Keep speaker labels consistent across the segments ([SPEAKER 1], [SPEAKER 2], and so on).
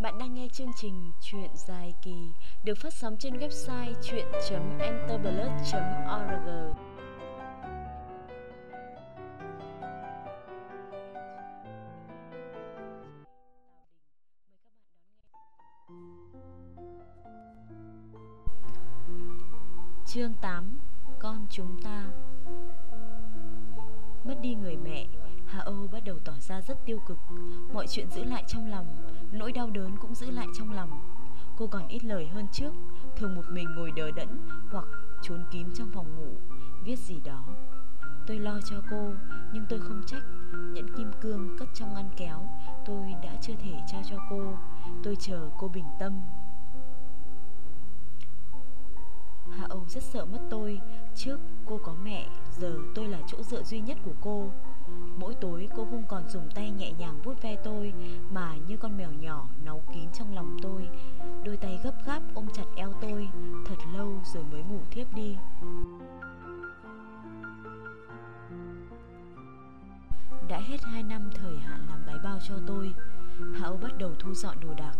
[SPEAKER 1] Bạn đang nghe chương trình Chuyện dài kỳ được phát sóng trên website chuyện.enterblood.org. Chương 8 Con chúng ta. Mất đi người mẹ, Hà Âu bắt đầu tỏ ra rất tiêu cực. Mọi chuyện giữ lại trong lòng. Nỗi đau đớn cũng giữ lại trong lòng. Cô còn ít lời hơn trước, Thường một mình ngồi đờ đẫn Hoặc trốn kín trong phòng ngủ, Viết gì đó. Tôi lo cho cô, Nhưng tôi không trách. Nhẫn kim cương cất trong ngăn kéo, Tôi đã chưa thể trao cho cô. Tôi chờ cô bình tâm. Hạ Âu rất sợ mất tôi. Trước cô có mẹ, Giờ tôi là chỗ dựa duy nhất của cô. Mỗi tối cô không còn dùng tay nhẹ nhàng vuốt ve tôi, Mà như con mèo nhỏ náu kín trong lòng tôi. Đôi tay gấp gáp ôm chặt eo tôi, Thật lâu rồi mới ngủ thiếp đi. Đã hết 2 năm thời hạn làm gái bao cho tôi Hảo bắt đầu thu dọn đồ đạc.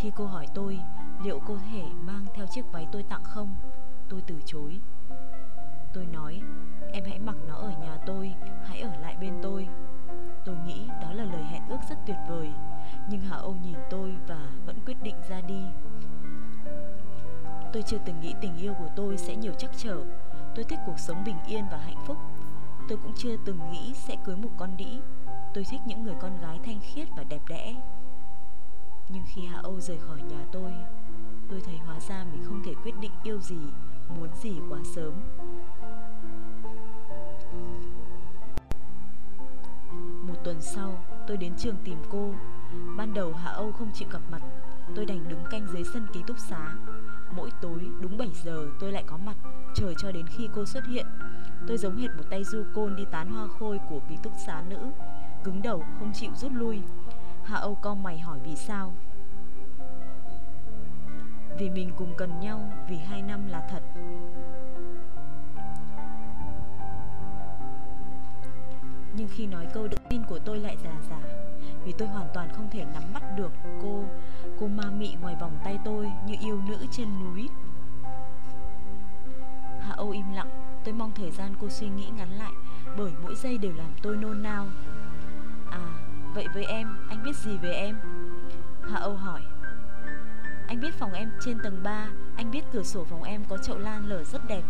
[SPEAKER 1] Khi cô hỏi tôi liệu cô thể mang theo chiếc váy tôi tặng không? Tôi từ chối. Tôi nói, em hãy mặc nó ở nhà tôi, hãy ở lại bên tôi. Tôi nghĩ đó là lời hẹn ước rất tuyệt vời, nhưng hà âu nhìn tôi và vẫn quyết định ra đi. Tôi chưa từng nghĩ tình yêu của tôi sẽ nhiều trắc trở. Tôi thích cuộc sống bình yên và hạnh phúc. Tôi cũng chưa từng nghĩ sẽ cưới một con đĩ. Tôi thích những người con gái thanh khiết và đẹp đẽ. Nhưng khi hạ âu rời khỏi nhà tôi tôi thấy hóa ra mình không thể quyết định yêu gì muốn gì quá sớm một tuần sau, tôi đến trường tìm cô. Ban đầu Hạ Âu không chịu gặp mặt, tôi đành đứng canh dưới sân ký túc xá. Mỗi tối đúng 7 giờ tôi lại có mặt, chờ cho đến khi cô xuất hiện. Tôi giống hệt một tay du côn đi tán hoa khôi của ký túc xá nữ, cứng đầu không chịu rút lui. Hạ Âu co mày hỏi vì sao. Vì mình cùng cần nhau, vì hai năm là thật. Nhưng khi nói câu tự tin của tôi lại giả giả Vì tôi hoàn toàn không thể nắm bắt được cô Cô ma mị ngoài vòng tay tôi như yêu nữ trên núi. Hạ Âu im lặng Tôi mong thời gian cô suy nghĩ ngắn lại Bởi mỗi giây đều làm tôi nôn nao. À vậy với em Anh biết gì về em? Hạ Âu hỏi. Anh biết phòng em trên tầng 3 Anh biết cửa sổ phòng em có chậu lan lở rất đẹp.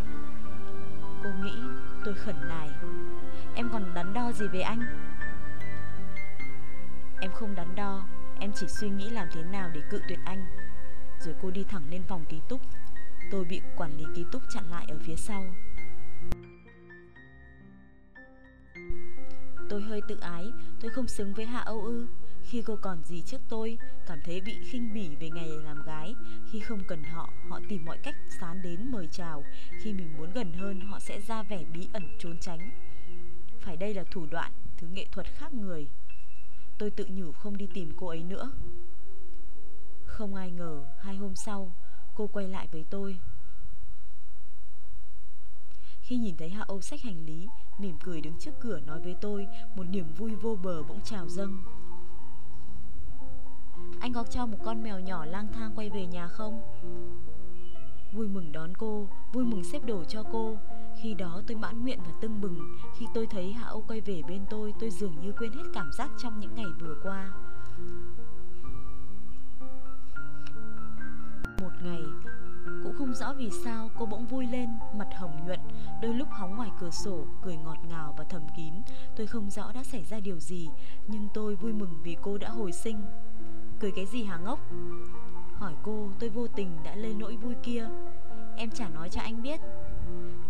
[SPEAKER 1] Cô nghĩ tôi khẩn nài. Em còn đắn đo gì về anh? Em không đắn đo, Em chỉ suy nghĩ làm thế nào để cự tuyệt anh. Rồi cô đi thẳng lên phòng ký túc. Tôi bị quản lý ký túc chặn lại ở phía sau. Tôi hơi tự ái, Tôi không xứng với Hạ Âu Ư. Khi cô còn gì trước tôi, Cảm thấy bị khinh bỉ về ngày làm gái. Khi không cần họ Họ tìm mọi cách sán đến mời chào. Khi mình muốn gần hơn, Họ sẽ ra vẻ bí ẩn trốn tránh. Phải đây là thủ đoạn, thứ nghệ thuật khác người. Tôi tự nhủ không đi tìm cô ấy nữa. Không ai ngờ, hai hôm sau, cô quay lại với tôi. Khi nhìn thấy hạ âu sách hành lý, mỉm cười đứng trước cửa nói với tôi, một niềm vui vô bờ bỗng trào dâng anh có cho một con mèo nhỏ lang thang quay về nhà không? Vui mừng đón cô, vui mừng xếp đồ cho cô. Khi đó tôi mãn nguyện và tưng bừng. Khi tôi thấy Hạ Âu quay về bên tôi Tôi dường như quên hết cảm giác trong những ngày vừa qua. Một ngày, Cũng không rõ vì sao cô bỗng vui lên, Mặt hồng nhuận, Đôi lúc hóng ngoài cửa sổ, Cười ngọt ngào và thầm kín. Tôi không rõ đã xảy ra điều gì, Nhưng tôi vui mừng vì cô đã hồi sinh. Cười cái gì hả ngốc? Hỏi cô, tôi vô tình đã lên nỗi vui kia. Em chả nói cho anh biết.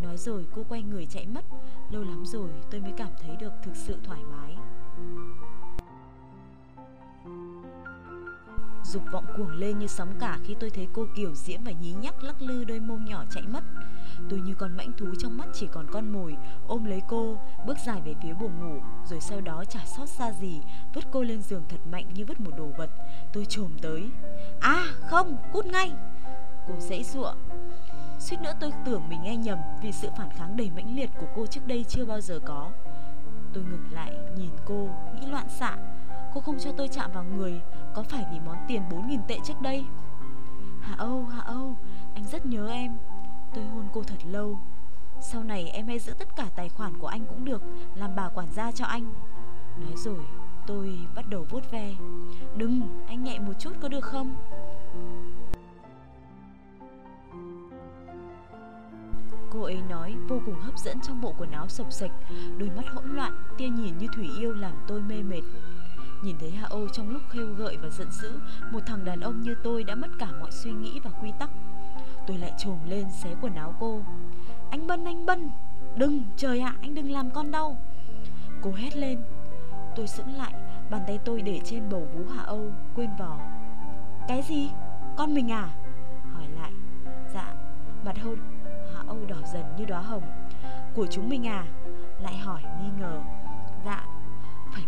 [SPEAKER 1] Nói rồi cô quay người chạy mất. Lâu lắm rồi tôi mới cảm thấy được thực sự thoải mái. Dục vọng cuồng lên như sóng cả khi tôi thấy cô kiểu diễm và nhí nhắc lắc lư đôi mông nhỏ chạy mất. Tôi như con mãnh thú trong mắt chỉ còn con mồi Ôm lấy cô, bước dài về phía buồng ngủ Rồi sau đó chả sót xa gì Vứt cô lên giường thật mạnh như vứt một đồ vật. Tôi trồm tới. À không, cút ngay. Cô dãy ruộng Suýt nữa tôi tưởng mình nghe nhầm vì sự phản kháng đầy mãnh liệt của cô trước đây chưa bao giờ có. Tôi ngừng lại, nhìn cô, nghĩ loạn xạ. Cô không cho tôi chạm vào người Có phải vì món tiền 4.000 tệ trước đây? Hạ Âu, Hạ Âu Anh rất nhớ em. Tôi hôn cô thật lâu. Sau này em hãy giữ tất cả tài khoản của anh cũng được Làm bà quản gia cho anh. Nói rồi tôi bắt đầu vuốt ve. Đừng, anh nhẹ một chút có được không? Cô ấy nói vô cùng hấp dẫn trong bộ quần áo sộc sạch Đôi mắt hỗn loạn, tia nhìn như thủy yêu làm tôi mê mệt. Nhìn thấy Hạ Âu trong lúc khêu gợi và giận dữ Một thằng đàn ông như tôi đã mất cả mọi suy nghĩ và quy tắc. Tôi lại trồm lên xé quần áo cô. Anh Bân, anh Bân Đừng, trời ạ, anh đừng làm con đau. Cô hét lên. Tôi sững lại, bàn tay tôi để trên bầu vú Hạ Âu, quên vò. Cái gì? Con mình à? Hỏi lại. Dạ, mặt hôn Hạ Âu đỏ dần như đóa hồng. Của chúng mình à? Lại hỏi nghi ngờ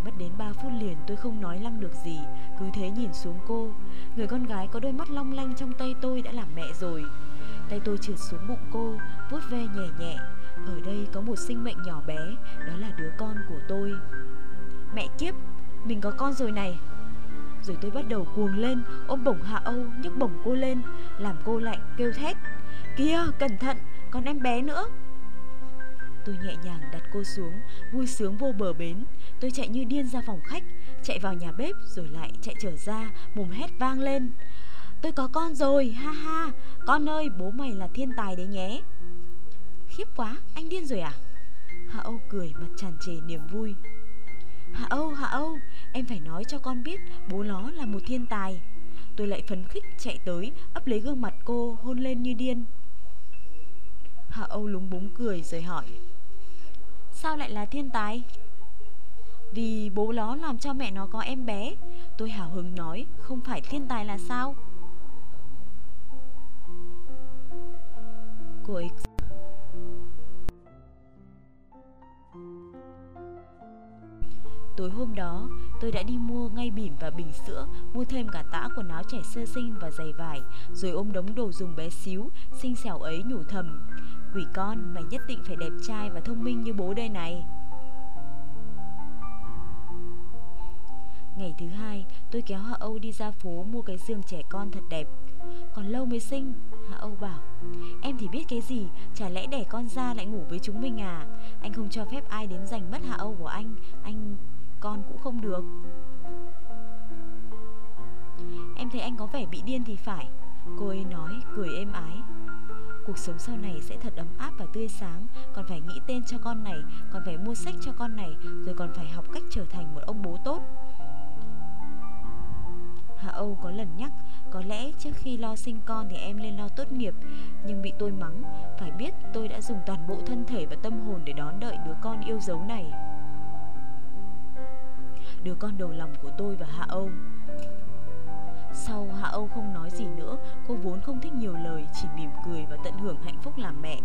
[SPEAKER 1] mất đến 3 phút liền tôi không nói lăng được gì, Cứ thế nhìn xuống cô. Người con gái có đôi mắt long lanh trong tay tôi đã làm mẹ rồi. Tay tôi trượt xuống bụng cô, vuốt ve nhẹ nhẹ. Ở đây có một sinh mệnh nhỏ bé, Đó là đứa con của tôi. Mẹ kiếp, Mình có con rồi này. Rồi tôi bắt đầu cuồng lên, Ôm bổng Hạ Âu, nhấc bổng cô lên, Làm cô lạnh kêu thét. Kia cẩn thận, còn em bé nữa. Tôi nhẹ nhàng đặt cô xuống, Vui sướng vô bờ bến. Tôi chạy như điên ra phòng khách, Chạy vào nhà bếp rồi lại chạy trở ra, Mồm hét vang lên. Tôi có con rồi, ha ha, Con ơi, bố mày là thiên tài đấy nhé. Khiếp quá, anh điên rồi à? Hạ Âu cười mặt tràn trề niềm vui. Hạ Âu Hạ Âu, Em phải nói cho con biết bố nó là một thiên tài. Tôi lại phấn khích chạy tới, ấp lấy gương mặt cô hôn lên như điên. Hạ Âu lúng búng cười rồi hỏi. Sao lại là thiên tài? Vì bố nó làm cho mẹ nó có em bé Tôi hào hứng nói Không phải thiên tài là sao Cô ấy Tối hôm đó, tôi đã đi mua ngay bỉm và bình sữa, mua thêm cả tã quần áo trẻ sơ sinh và giày vải, rồi ôm đống đồ dùng bé xíu, xinh xẻo ấy nhủ thầm. Quỷ con, mày nhất định phải đẹp trai và thông minh như bố đây này. Ngày thứ hai, tôi kéo Hạ Âu đi ra phố mua cái giường trẻ con thật đẹp. Còn lâu mới sinh, Hạ Âu bảo. Em thì biết cái gì, chả lẽ đẻ con ra lại ngủ với chúng mình à? Anh không cho phép ai đến giành mất Hạ Âu của anh, anh con cũng không được. Em thấy anh có vẻ bị điên thì phải, cô ấy nói, cười êm ái. Cuộc sống sau này sẽ thật ấm áp và tươi sáng. Còn phải nghĩ tên cho con này, Còn phải mua sách cho con này, Rồi còn phải học cách trở thành một ông bố tốt. Hạ Âu có lần nhắc, Có lẽ trước khi lo sinh con thì em nên lo tốt nghiệp, Nhưng bị tôi mắng. Phải biết tôi đã dùng toàn bộ thân thể và tâm hồn để đón đợi đứa con yêu dấu này. Đứa con đầu lòng của tôi và Hạ Âu sau Hạ Âu không nói gì nữa, Cô vốn không thích nhiều lời, Chỉ mỉm cười và tận hưởng hạnh phúc làm mẹ.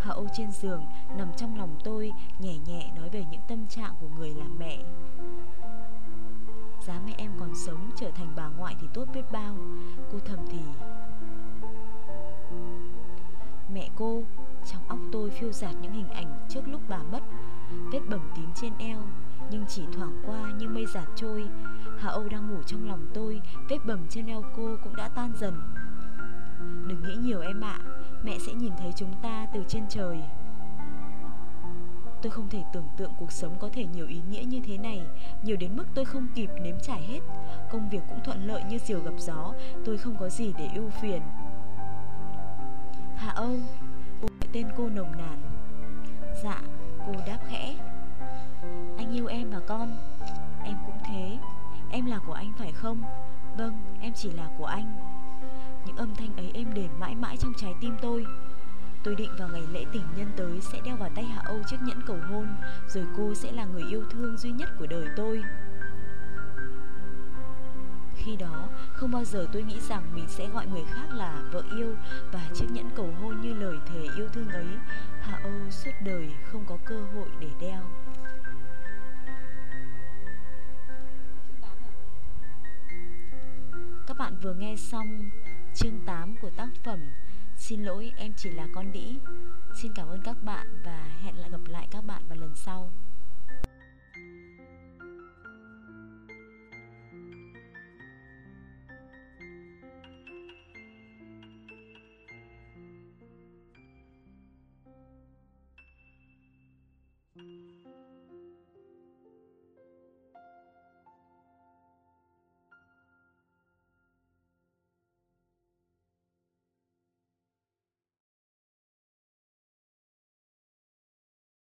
[SPEAKER 1] Hạ Âu trên giường, Nằm trong lòng tôi, Nhẹ nhẹ nói về những tâm trạng của người làm mẹ. Giá mẹ em còn sống, Trở thành bà ngoại thì tốt biết bao. Cô thầm thì, Mẹ cô, Trong óc tôi phiêu dạt những hình ảnh Trước lúc bà mất, Vết bầm tím trên eo. Nhưng chỉ thoảng qua như mây giạt trôi Hạ Âu đang ngủ trong lòng tôi, Vết bầm trên eo cô cũng đã tan dần. Đừng nghĩ nhiều em ạ, Mẹ sẽ nhìn thấy chúng ta từ trên trời. Tôi không thể tưởng tượng cuộc sống có thể nhiều ý nghĩa như thế này, Nhiều đến mức tôi không kịp nếm trải hết. Công việc cũng thuận lợi như diều gặp gió, Tôi không có gì để ưu phiền. Hạ Âu Gọi tên cô nồng nàn. Dạ Cô đáp khẽ con. Em cũng thế. Em là của anh phải không? Vâng, em chỉ là của anh. Những âm thanh ấy êm đềm mãi mãi trong trái tim tôi. Tôi định vào ngày lễ tình nhân tới sẽ đeo vào tay Hạ Âu chiếc nhẫn cầu hôn Rồi cô sẽ là người yêu thương duy nhất của đời tôi. Khi đó, không bao giờ tôi nghĩ rằng mình sẽ gọi người khác là vợ yêu Và chiếc nhẫn cầu hôn như lời thề yêu thương ấy. Hạ Âu suốt đời không có cơ hội để đeo. Bạn vừa nghe xong chương 8 của tác phẩm Xin lỗi, em chỉ là con đĩ. Xin cảm ơn các bạn và hẹn lại gặp lại các bạn vào lần sau.